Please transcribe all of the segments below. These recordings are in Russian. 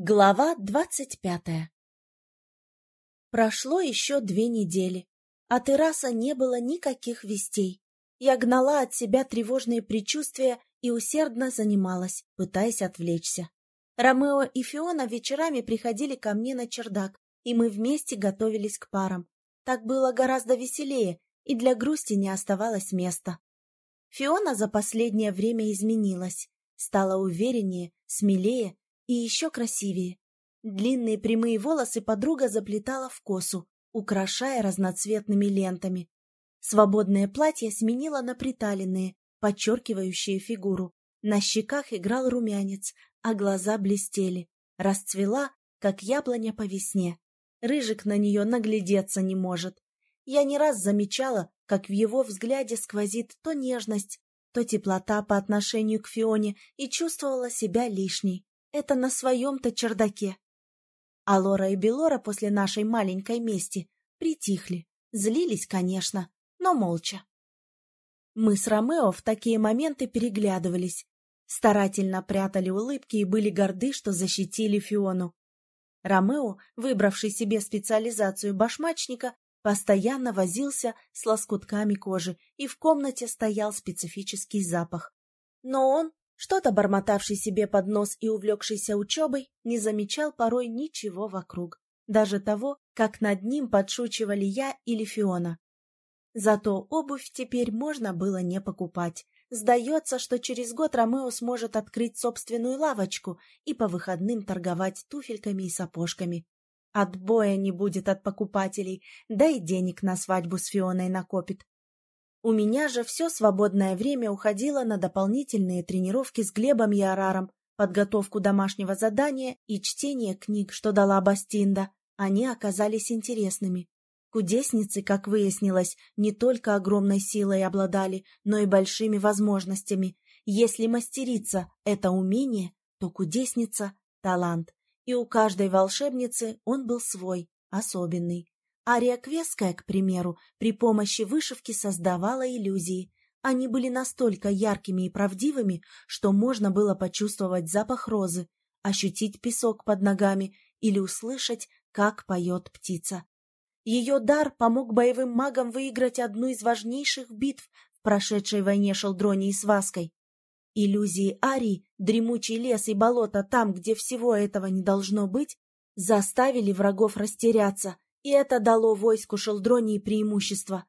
Глава двадцать пятая Прошло еще две недели. От Ираса не было никаких вестей. Я гнала от себя тревожные предчувствия и усердно занималась, пытаясь отвлечься. Ромео и Фиона вечерами приходили ко мне на чердак, и мы вместе готовились к парам. Так было гораздо веселее, и для грусти не оставалось места. Фиона за последнее время изменилась, стала увереннее, смелее и еще красивее. Длинные прямые волосы подруга заплетала в косу, украшая разноцветными лентами. Свободное платье сменила на приталенные, подчеркивающие фигуру. На щеках играл румянец, а глаза блестели. Расцвела, как яблоня по весне. Рыжик на нее наглядеться не может. Я не раз замечала, как в его взгляде сквозит то нежность, то теплота по отношению к Фионе и чувствовала себя лишней. Это на своем-то чердаке. А Лора и Белора после нашей маленькой мести притихли. Злились, конечно, но молча. Мы с Ромео в такие моменты переглядывались, старательно прятали улыбки и были горды, что защитили Фиону. Ромео, выбравший себе специализацию башмачника, постоянно возился с лоскутками кожи, и в комнате стоял специфический запах. Но он что-то бормотавший себе под нос и увлекшийся учебой, не замечал порой ничего вокруг, даже того, как над ним подшучивали я или Фиона. Зато обувь теперь можно было не покупать. Сдается, что через год Ромео сможет открыть собственную лавочку и по выходным торговать туфельками и сапожками. Отбоя не будет от покупателей, да и денег на свадьбу с Фионой накопит. У меня же все свободное время уходило на дополнительные тренировки с Глебом и Араром, подготовку домашнего задания и чтение книг, что дала Бастинда. Они оказались интересными. Кудесницы, как выяснилось, не только огромной силой обладали, но и большими возможностями. Если мастерица — это умение, то кудесница — талант. И у каждой волшебницы он был свой, особенный. Ария Квеская, к примеру, при помощи вышивки создавала иллюзии. Они были настолько яркими и правдивыми, что можно было почувствовать запах розы, ощутить песок под ногами или услышать, как поет птица. Ее дар помог боевым магам выиграть одну из важнейших битв в прошедшей войне Шелдрони с Ваской. Иллюзии Арии, дремучий лес и болото там, где всего этого не должно быть, заставили врагов растеряться – и это дало войску Шелдронии преимущество.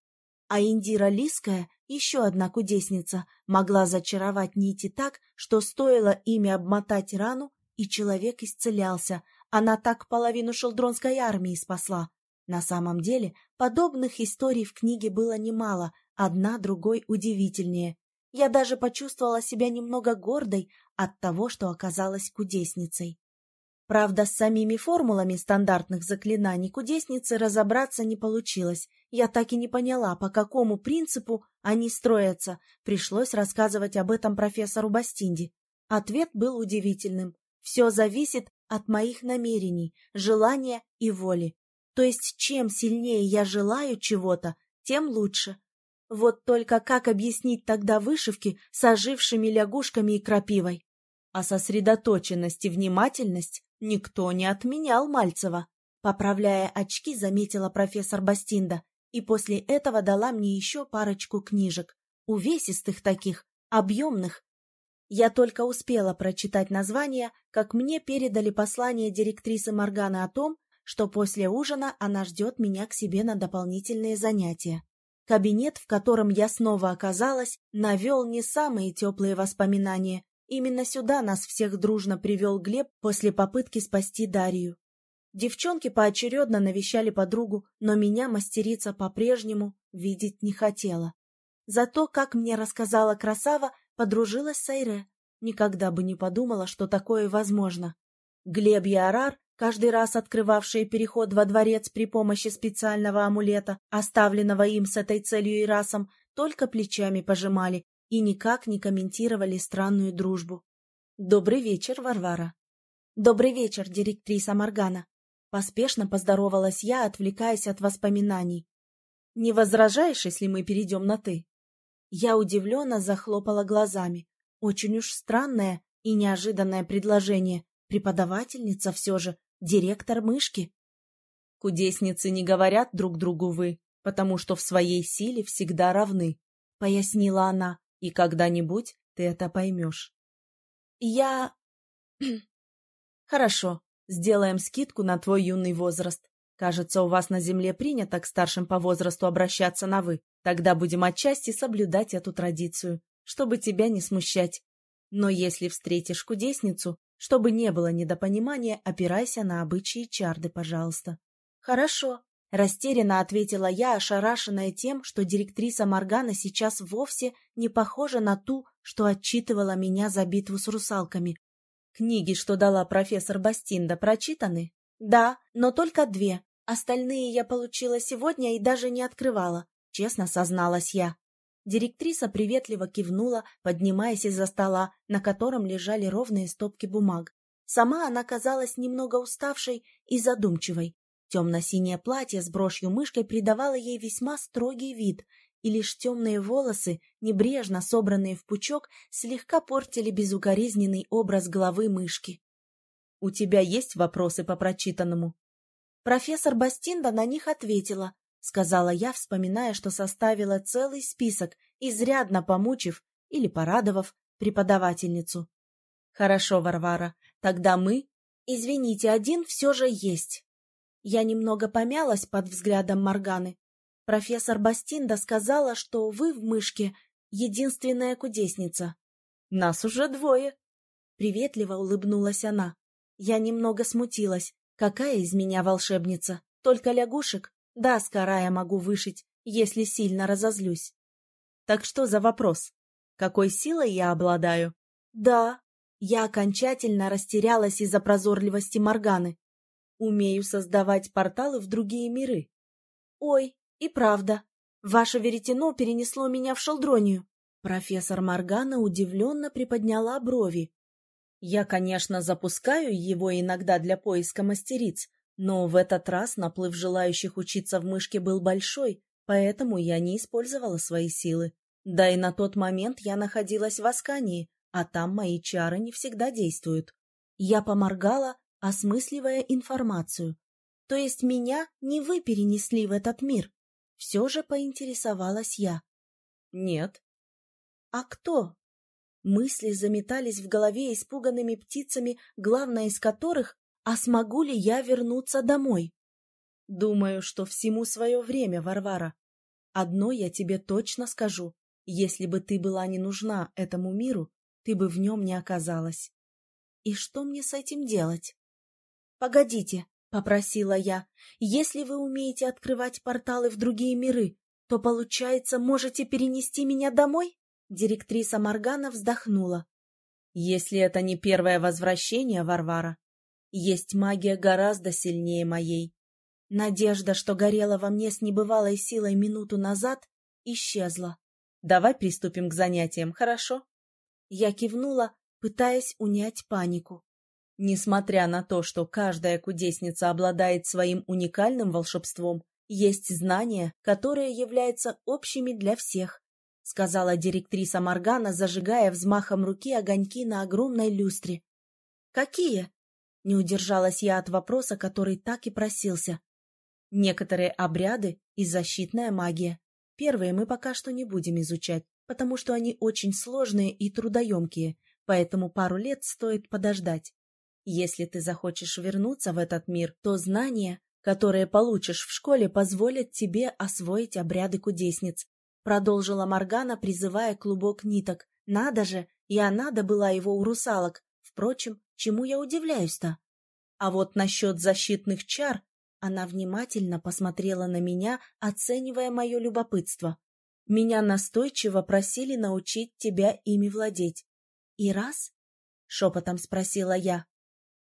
А Индира Лиская, еще одна кудесница, могла зачаровать нити так, что стоило ими обмотать рану, и человек исцелялся. Она так половину шелдронской армии спасла. На самом деле, подобных историй в книге было немало, одна другой удивительнее. Я даже почувствовала себя немного гордой от того, что оказалась кудесницей. Правда, с самими формулами стандартных заклинаний кудесницы разобраться не получилось. Я так и не поняла, по какому принципу они строятся. Пришлось рассказывать об этом профессору Бастинди. Ответ был удивительным. Все зависит от моих намерений, желания и воли. То есть, чем сильнее я желаю чего-то, тем лучше. Вот только как объяснить тогда вышивки с ожившими лягушками и крапивой? А сосредоточенность и внимательность Никто не отменял Мальцева. Поправляя очки, заметила профессор Бастинда, и после этого дала мне еще парочку книжек. Увесистых таких, объемных. Я только успела прочитать название, как мне передали послание директрисы Морганы о том, что после ужина она ждет меня к себе на дополнительные занятия. Кабинет, в котором я снова оказалась, навел не самые теплые воспоминания, Именно сюда нас всех дружно привел Глеб после попытки спасти Дарью. Девчонки поочередно навещали подругу, но меня мастерица по-прежнему видеть не хотела. Зато, как мне рассказала красава, подружилась с Айре. Никогда бы не подумала, что такое возможно. Глеб и Арар, каждый раз открывавшие переход во дворец при помощи специального амулета, оставленного им с этой целью и расом, только плечами пожимали и никак не комментировали странную дружбу. «Добрый вечер, Варвара!» «Добрый вечер, директриса Моргана!» Поспешно поздоровалась я, отвлекаясь от воспоминаний. «Не возражаешь, если мы перейдем на «ты»?» Я удивленно захлопала глазами. Очень уж странное и неожиданное предложение. Преподавательница все же, директор мышки. Кудесницы не говорят друг другу «вы», потому что в своей силе всегда равны, — пояснила она, — и когда-нибудь ты это поймешь. Я... Хорошо, сделаем скидку на твой юный возраст. Кажется, у вас на земле принято к старшим по возрасту обращаться на «вы». Тогда будем отчасти соблюдать эту традицию, чтобы тебя не смущать. Но если встретишь кудесницу, чтобы не было недопонимания, опирайся на обычаи чарды, пожалуйста. Хорошо, растерянно ответила я, ошарашенная тем, что директриса Моргана сейчас вовсе не похожа на ту, что отчитывала меня за битву с русалками. Книги, что дала профессор Бастинда, прочитаны? Да, но только две. Остальные я получила сегодня и даже не открывала, честно созналась я. Директриса приветливо кивнула, поднимаясь из-за стола, на котором лежали ровные стопки бумаг. Сама она казалась немного уставшей и задумчивой. Темно-синее платье с брошью-мышкой придавало ей весьма строгий вид, и лишь темные волосы, небрежно собранные в пучок, слегка портили безукоризненный образ головы мышки. — У тебя есть вопросы по прочитанному? Профессор Бастинда на них ответила, — сказала я, вспоминая, что составила целый список, изрядно помучив или порадовав преподавательницу. — Хорошо, Варвара, тогда мы... — Извините, один все же есть. Я немного помялась под взглядом Морганы. Профессор Бастинда сказала, что вы в мышке единственная кудесница. — Нас уже двое. Приветливо улыбнулась она. Я немного смутилась. Какая из меня волшебница? Только лягушек? Да, с я могу вышить, если сильно разозлюсь. Так что за вопрос? Какой силой я обладаю? Да, я окончательно растерялась из-за прозорливости Морганы. Умею создавать порталы в другие миры. Ой, и правда, ваше веретено перенесло меня в шелдронию. Профессор Моргана удивленно приподняла брови. Я, конечно, запускаю его иногда для поиска мастериц, но в этот раз наплыв желающих учиться в мышке был большой, поэтому я не использовала свои силы. Да и на тот момент я находилась в Аскании, а там мои чары не всегда действуют. Я поморгала, осмысливая информацию. То есть меня не вы перенесли в этот мир? Все же поинтересовалась я. Нет. А кто? Мысли заметались в голове испуганными птицами, главная из которых «А смогу ли я вернуться домой?» «Думаю, что всему свое время, Варвара. Одно я тебе точно скажу. Если бы ты была не нужна этому миру, ты бы в нем не оказалась». «И что мне с этим делать?» «Погодите», — попросила я, — «если вы умеете открывать порталы в другие миры, то, получается, можете перенести меня домой?» Директриса Моргана вздохнула. «Если это не первое возвращение, Варвара, есть магия гораздо сильнее моей. Надежда, что горела во мне с небывалой силой минуту назад, исчезла. Давай приступим к занятиям, хорошо?» Я кивнула, пытаясь унять панику. Несмотря на то, что каждая кудесница обладает своим уникальным волшебством, есть знания, которые являются общими для всех, — сказала директриса Моргана, зажигая взмахом руки огоньки на огромной люстре. — Какие? — не удержалась я от вопроса, который так и просился. — Некоторые обряды и защитная магия. Первые мы пока что не будем изучать, потому что они очень сложные и трудоемкие, поэтому пару лет стоит подождать. Если ты захочешь вернуться в этот мир, то знания, которые получишь в школе, позволят тебе освоить обряды кудесниц, Продолжила Моргана, призывая клубок ниток. Надо же, я надо была его у русалок. Впрочем, чему я удивляюсь-то? А вот насчет защитных чар она внимательно посмотрела на меня, оценивая мое любопытство. Меня настойчиво просили научить тебя ими владеть. И раз? — шепотом спросила я.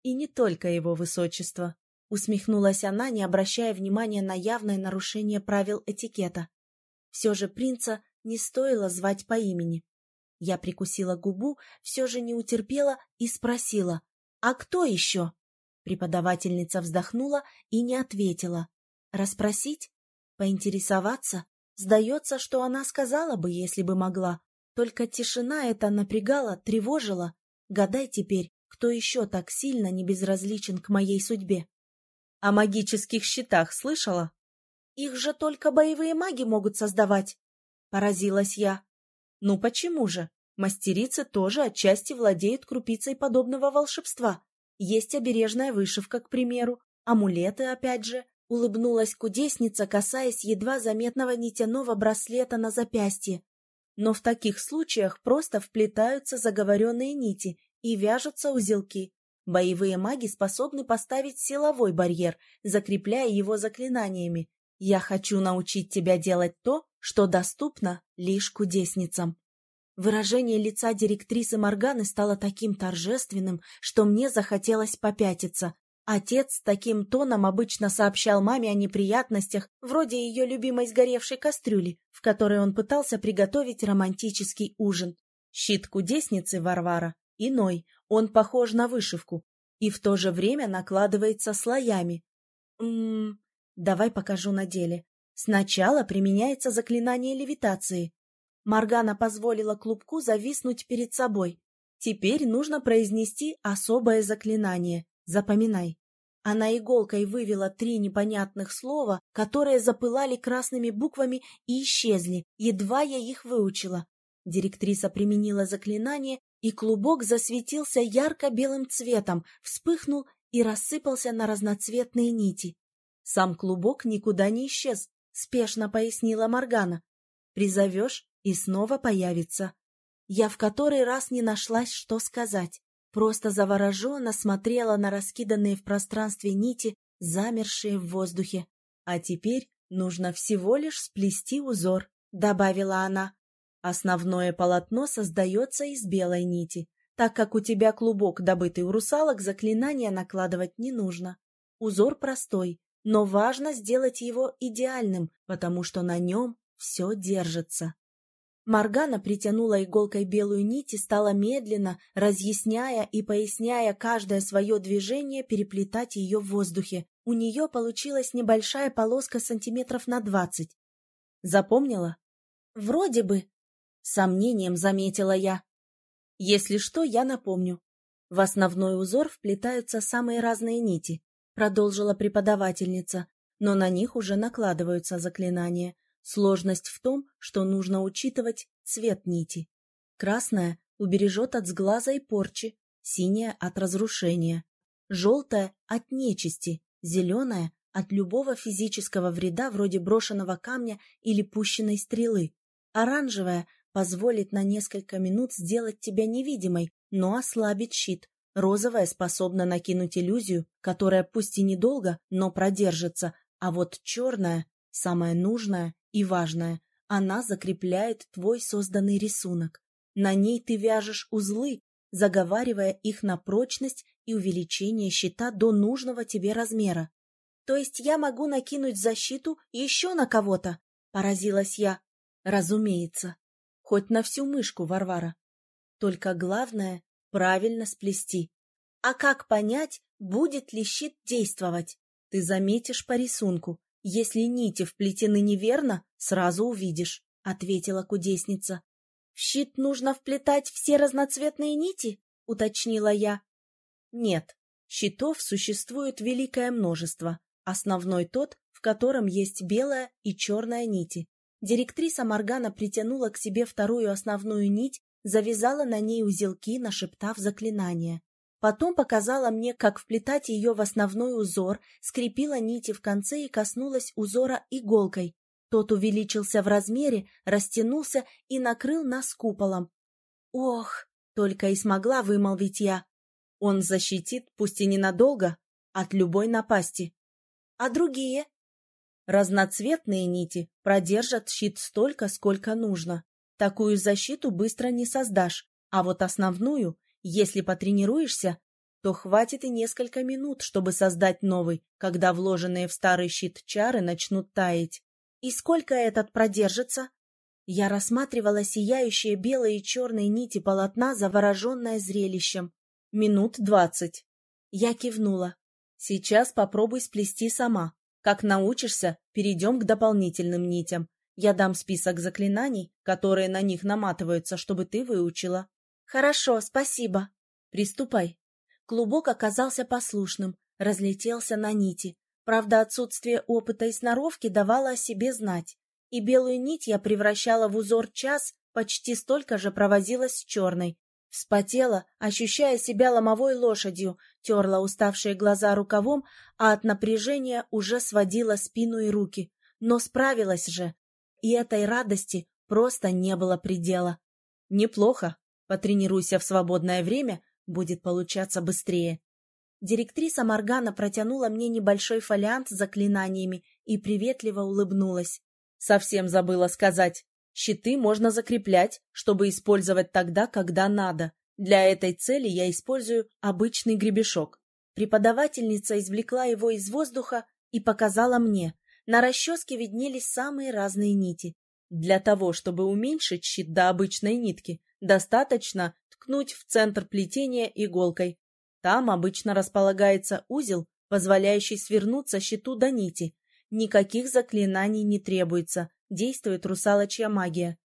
И не только его высочество. Усмехнулась она, не обращая внимания на явное нарушение правил этикета. Все же принца не стоило звать по имени. Я прикусила губу, все же не утерпела и спросила, «А кто еще?» Преподавательница вздохнула и не ответила. «Расспросить? Поинтересоваться? Сдается, что она сказала бы, если бы могла. Только тишина эта напрягала, тревожила. Гадай теперь, кто еще так сильно не безразличен к моей судьбе. О магических щитах слышала? Их же только боевые маги могут создавать, поразилась я. Ну почему же? Мастерицы тоже отчасти владеют крупицей подобного волшебства. Есть обережная вышивка, к примеру, амулеты, опять же. Улыбнулась кудесница, касаясь едва заметного нитяного браслета на запястье. Но в таких случаях просто вплетаются заговоренные нити и вяжутся узелки. Боевые маги способны поставить силовой барьер, закрепляя его заклинаниями. Я хочу научить тебя делать то, что доступно лишь кудесницам. Выражение лица директрисы Морганы стало таким торжественным, что мне захотелось попятиться. Отец таким тоном обычно сообщал маме о неприятностях, вроде ее любимой сгоревшей кастрюли, в которой он пытался приготовить романтический ужин. Щит кудесницы Варвара иной, он похож на вышивку и в то же время накладывается слоями. Ммм, давай покажу на деле. Сначала применяется заклинание левитации. Маргана позволила клубку зависнуть перед собой. Теперь нужно произнести особое заклинание. Запоминай. Она иголкой вывела три непонятных слова, которые запылали красными буквами и исчезли, едва я их выучила. Директриса применила заклинание, и клубок засветился ярко-белым цветом, вспыхнул и рассыпался на разноцветные нити. Сам клубок никуда не исчез, спешно пояснила Моргана. Призовешь, и снова появится. Я в который раз не нашлась, что сказать. Просто завороженно смотрела на раскиданные в пространстве нити, замершие в воздухе. А теперь нужно всего лишь сплести узор, — добавила она. Основное полотно создается из белой нити. Так как у тебя клубок, добытый у русалок, заклинания накладывать не нужно. Узор простой, но важно сделать его идеальным, потому что на нем все держится. Маргана притянула иголкой белую нить и стала медленно, разъясняя и поясняя каждое свое движение, переплетать ее в воздухе. У нее получилась небольшая полоска сантиметров на двадцать. Запомнила? Вроде бы. Сомнением заметила я. Если что, я напомню. В основной узор вплетаются самые разные нити, продолжила преподавательница, но на них уже накладываются заклинания. Сложность в том, что нужно учитывать цвет нити. Красная убережет от сглаза и порчи, синяя — от разрушения, желтая — от нечисти, зеленая — от любого физического вреда вроде брошенного камня или пущенной стрелы, оранжевая позволит на несколько минут сделать тебя невидимой, но ослабит щит, розовая способна накинуть иллюзию, которая пусть и недолго, но продержится, а вот черная, самая нужная, и важное, она закрепляет твой созданный рисунок. На ней ты вяжешь узлы, заговаривая их на прочность и увеличение щита до нужного тебе размера. То есть я могу накинуть защиту еще на кого-то? Поразилась я. Разумеется. Хоть на всю мышку, Варвара. Только главное — правильно сплести. А как понять, будет ли щит действовать? Ты заметишь по рисунку. Если нити вплетены неверно, сразу увидишь, — ответила кудесница. — В щит нужно вплетать все разноцветные нити? — уточнила я. — Нет, щитов существует великое множество. Основной тот, в котором есть белая и черная нити. Директриса Моргана притянула к себе вторую основную нить, завязала на ней узелки, нашептав заклинание. Потом показала мне, как вплетать ее в основной узор, скрепила нити в конце и коснулась узора иголкой. Тот увеличился в размере, растянулся и накрыл нас куполом. «Ох!» — только и смогла вымолвить я. Он защитит, пусть и ненадолго, от любой напасти. «А другие?» Разноцветные нити продержат щит столько, сколько нужно. Такую защиту быстро не создашь, а вот основную если потренируешься, то хватит и несколько минут, чтобы создать новый, когда вложенные в старый щит чары начнут таять. И сколько этот продержится? Я рассматривала сияющие белые и черные нити полотна, завороженное зрелищем. Минут двадцать. Я кивнула. Сейчас попробуй сплести сама. Как научишься, перейдем к дополнительным нитям. Я дам список заклинаний, которые на них наматываются, чтобы ты выучила. Хорошо, спасибо. Приступай. Клубок оказался послушным, разлетелся на нити. Правда, отсутствие опыта и сноровки давало о себе знать. И белую нить я превращала в узор час, почти столько же провозилась с черной. Вспотела, ощущая себя ломовой лошадью, терла уставшие глаза рукавом, а от напряжения уже сводила спину и руки. Но справилась же. И этой радости просто не было предела. Неплохо. Потренируйся в свободное время, будет получаться быстрее. Директриса Моргана протянула мне небольшой фолиант с заклинаниями и приветливо улыбнулась. Совсем забыла сказать. Щиты можно закреплять, чтобы использовать тогда, когда надо. Для этой цели я использую обычный гребешок. Преподавательница извлекла его из воздуха и показала мне. На расческе виднелись самые разные нити. Для того, чтобы уменьшить щит до обычной нитки, достаточно ткнуть в центр плетения иголкой. Там обычно располагается узел, позволяющий свернуться щиту до нити. Никаких заклинаний не требуется, действует русалочья магия.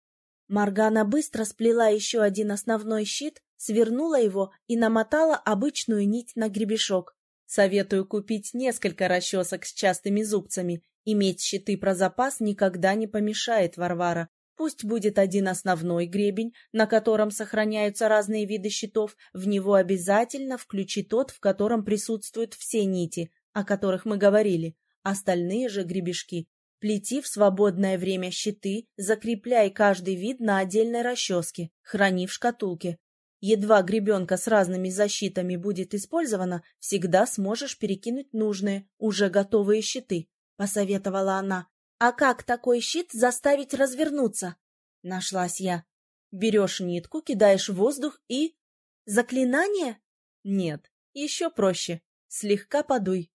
Маргана быстро сплела еще один основной щит, свернула его и намотала обычную нить на гребешок. Советую купить несколько расчесок с частыми зубцами. Иметь щиты про запас никогда не помешает, Варвара. Пусть будет один основной гребень, на котором сохраняются разные виды щитов, в него обязательно включи тот, в котором присутствуют все нити, о которых мы говорили. Остальные же гребешки Плети в свободное время щиты, закрепляй каждый вид на отдельной расческе, храни в шкатулке. Едва гребенка с разными защитами будет использована, всегда сможешь перекинуть нужные, уже готовые щиты, — посоветовала она. А как такой щит заставить развернуться? Нашлась я. Берешь нитку, кидаешь в воздух и... Заклинание? Нет, еще проще. Слегка подуй.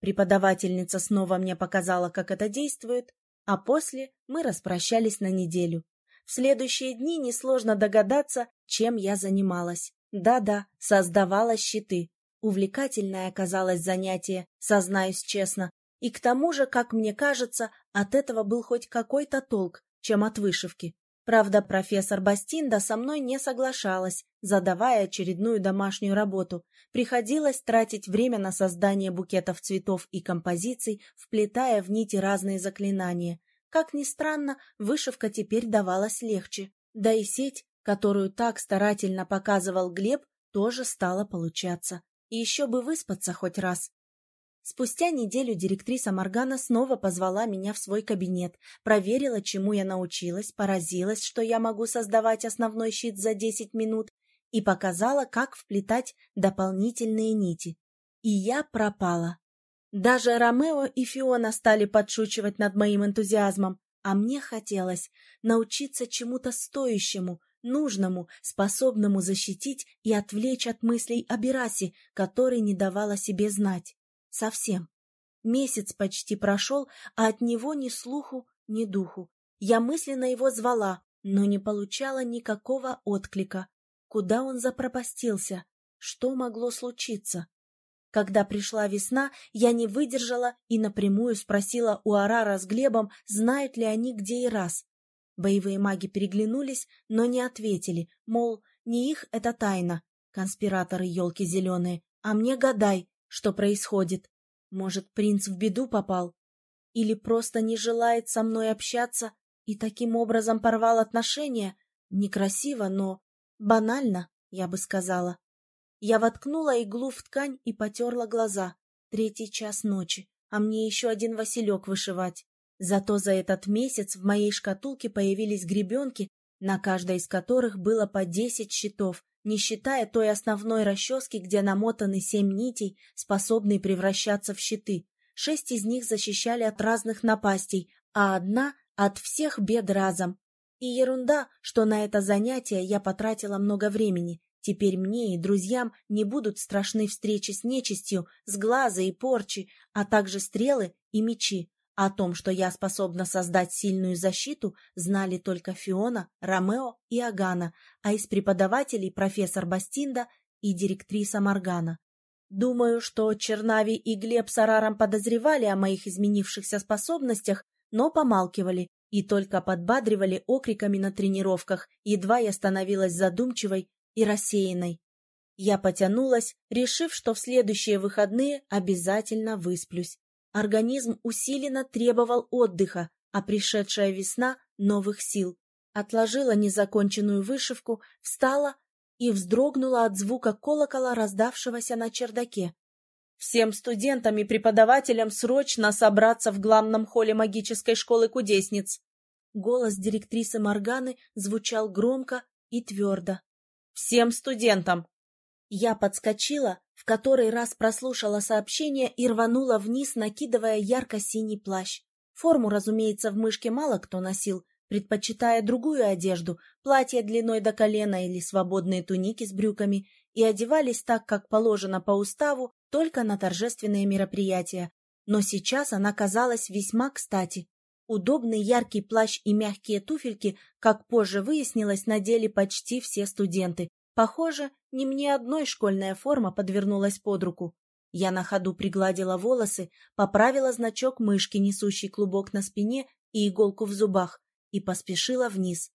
Преподавательница снова мне показала, как это действует, а после мы распрощались на неделю. В следующие дни несложно догадаться, чем я занималась. Да-да, создавала щиты. Увлекательное оказалось занятие, сознаюсь честно, и к тому же, как мне кажется, от этого был хоть какой-то толк, чем от вышивки. Правда, профессор Бастинда со мной не соглашалась, задавая очередную домашнюю работу. Приходилось тратить время на создание букетов цветов и композиций, вплетая в нити разные заклинания. Как ни странно, вышивка теперь давалась легче. Да и сеть, которую так старательно показывал Глеб, тоже стала получаться. И еще бы выспаться хоть раз. Спустя неделю директриса Моргана снова позвала меня в свой кабинет, проверила, чему я научилась, поразилась, что я могу создавать основной щит за 10 минут, и показала, как вплетать дополнительные нити. И я пропала. Даже Ромео и Фиона стали подшучивать над моим энтузиазмом, а мне хотелось научиться чему-то стоящему, нужному, способному защитить и отвлечь от мыслей о Берасе, который не давала себе знать. Совсем. Месяц почти прошел, а от него ни слуху, ни духу. Я мысленно его звала, но не получала никакого отклика. Куда он запропастился? Что могло случиться? Когда пришла весна, я не выдержала и напрямую спросила у Арара с Глебом, знают ли они, где и раз. Боевые маги переглянулись, но не ответили, мол, не их это тайна, конспираторы елки зеленые, а мне гадай, что происходит. Может, принц в беду попал? Или просто не желает со мной общаться и таким образом порвал отношения? Некрасиво, но банально, я бы сказала. Я воткнула иглу в ткань и потерла глаза. Третий час ночи, а мне еще один василек вышивать. Зато за этот месяц в моей шкатулке появились гребенки, на каждой из которых было по десять щитов, не считая той основной расчески, где намотаны семь нитей, способные превращаться в щиты. Шесть из них защищали от разных напастей, а одна — от всех бед разом. И ерунда, что на это занятие я потратила много времени. Теперь мне и друзьям не будут страшны встречи с нечистью, с глаза и порчи, а также стрелы и мечи. О том, что я способна создать сильную защиту, знали только Фиона, Ромео и Агана, а из преподавателей профессор Бастинда и директриса Моргана. Думаю, что Чернави и Глеб с Араром подозревали о моих изменившихся способностях, но помалкивали и только подбадривали окриками на тренировках, едва я становилась задумчивой и рассеянной. Я потянулась, решив, что в следующие выходные обязательно высплюсь. Организм усиленно требовал отдыха, а пришедшая весна — новых сил. Отложила незаконченную вышивку, встала и вздрогнула от звука колокола, раздавшегося на чердаке. Всем студентам и преподавателям срочно собраться в главном холле магической школы кудесниц. Голос директрисы Морганы звучал громко и твердо. Всем студентам! Я подскочила, в который раз прослушала сообщение и рванула вниз, накидывая ярко-синий плащ. Форму, разумеется, в мышке мало кто носил, предпочитая другую одежду, платье длиной до колена или свободные туники с брюками, и одевались так, как положено по уставу, только на торжественные мероприятия. Но сейчас она казалась весьма кстати. Удобный яркий плащ и мягкие туфельки, как позже выяснилось, надели почти все студенты, Похоже, не мне одной школьная форма подвернулась под руку. Я на ходу пригладила волосы, поправила значок мышки, несущий клубок на спине и иголку в зубах, и поспешила вниз.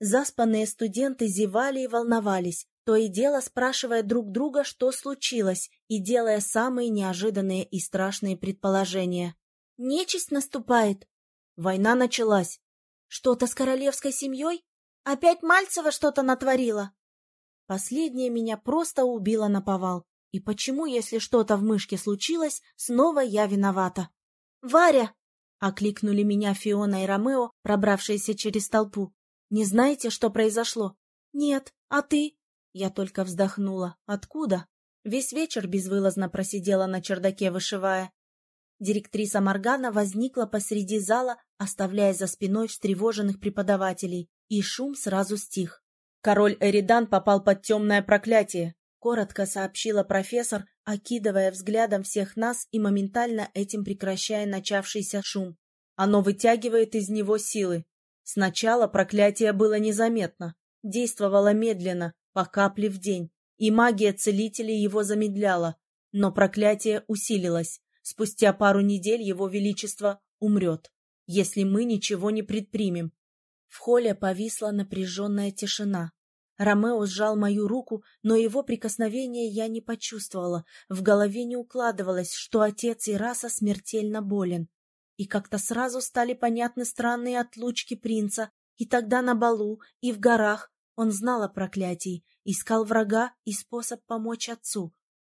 Заспанные студенты зевали и волновались, то и дело спрашивая друг друга, что случилось, и делая самые неожиданные и страшные предположения. «Нечисть наступает!» Война началась. «Что-то с королевской семьей? Опять Мальцева что-то натворила?» Последнее меня просто убило на повал. И почему, если что-то в мышке случилось, снова я виновата? «Варя!» — окликнули меня Фиона и Ромео, пробравшиеся через толпу. «Не знаете, что произошло?» «Нет. А ты?» Я только вздохнула. «Откуда?» Весь вечер безвылазно просидела на чердаке, вышивая. Директриса Моргана возникла посреди зала, оставляя за спиной встревоженных преподавателей, и шум сразу стих. Король Эридан попал под темное проклятие, коротко сообщила профессор, окидывая взглядом всех нас и моментально этим прекращая начавшийся шум. Оно вытягивает из него силы. Сначала проклятие было незаметно, действовало медленно, по капле в день, и магия целителей его замедляла, но проклятие усилилось. Спустя пару недель его величество умрет, если мы ничего не предпримем. В холле повисла напряженная тишина. Ромео сжал мою руку, но его прикосновение я не почувствовала. В голове не укладывалось, что отец Ираса смертельно болен. И как-то сразу стали понятны странные отлучки принца. И тогда на балу, и в горах он знал о проклятии, искал врага и способ помочь отцу.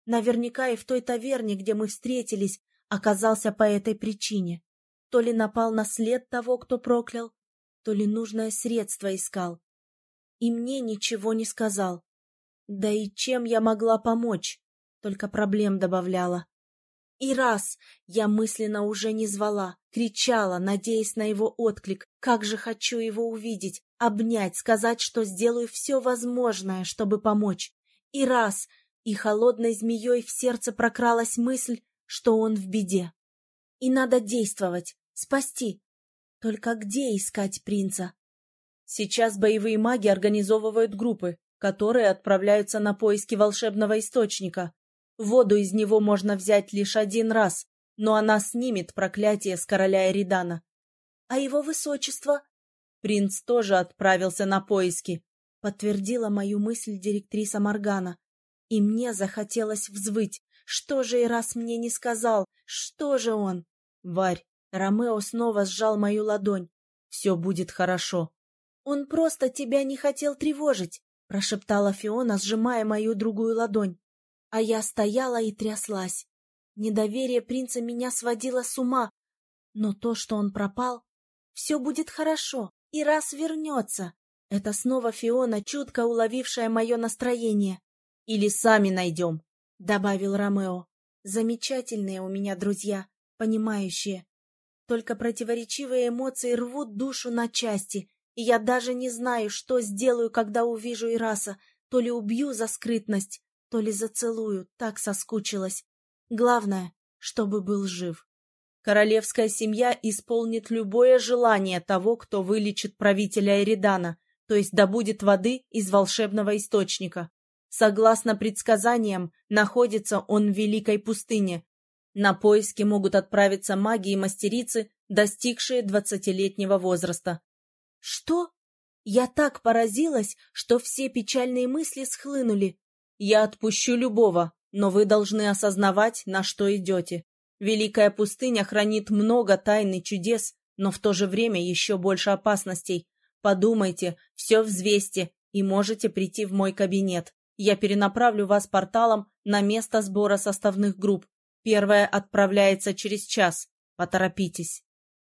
Наверняка и в той таверне, где мы встретились, оказался по этой причине. То ли напал на след того, кто проклял, то ли нужное средство искал. И мне ничего не сказал. Да и чем я могла помочь? Только проблем добавляла. И раз я мысленно уже не звала, кричала, надеясь на его отклик, как же хочу его увидеть, обнять, сказать, что сделаю все возможное, чтобы помочь. И раз, и холодной змеей в сердце прокралась мысль, что он в беде. И надо действовать, спасти, только где искать принца? Сейчас боевые маги организовывают группы, которые отправляются на поиски волшебного источника. Воду из него можно взять лишь один раз, но она снимет проклятие с короля Эридана. А его высочество? Принц тоже отправился на поиски, подтвердила мою мысль директриса Моргана. И мне захотелось взвыть. Что же и раз мне не сказал? Что же он? Варь, Ромео снова сжал мою ладонь. «Все будет хорошо». «Он просто тебя не хотел тревожить», — прошептала Фиона, сжимая мою другую ладонь. А я стояла и тряслась. Недоверие принца меня сводило с ума. Но то, что он пропал... Все будет хорошо, и раз вернется. Это снова Фиона, чутко уловившая мое настроение. «Или сами найдем», — добавил Ромео. «Замечательные у меня друзья, понимающие. Только противоречивые эмоции рвут душу на части, и я даже не знаю, что сделаю, когда увижу Ираса. То ли убью за скрытность, то ли зацелую, так соскучилась. Главное, чтобы был жив. Королевская семья исполнит любое желание того, кто вылечит правителя Эридана, то есть добудет воды из волшебного источника. Согласно предсказаниям, находится он в Великой пустыне, на поиски могут отправиться маги и мастерицы, достигшие двадцатилетнего возраста. Что? Я так поразилась, что все печальные мысли схлынули. Я отпущу любого, но вы должны осознавать, на что идете. Великая пустыня хранит много тайн и чудес, но в то же время еще больше опасностей. Подумайте, все взвесьте и можете прийти в мой кабинет. Я перенаправлю вас порталом на место сбора составных групп. Первая отправляется через час. Поторопитесь.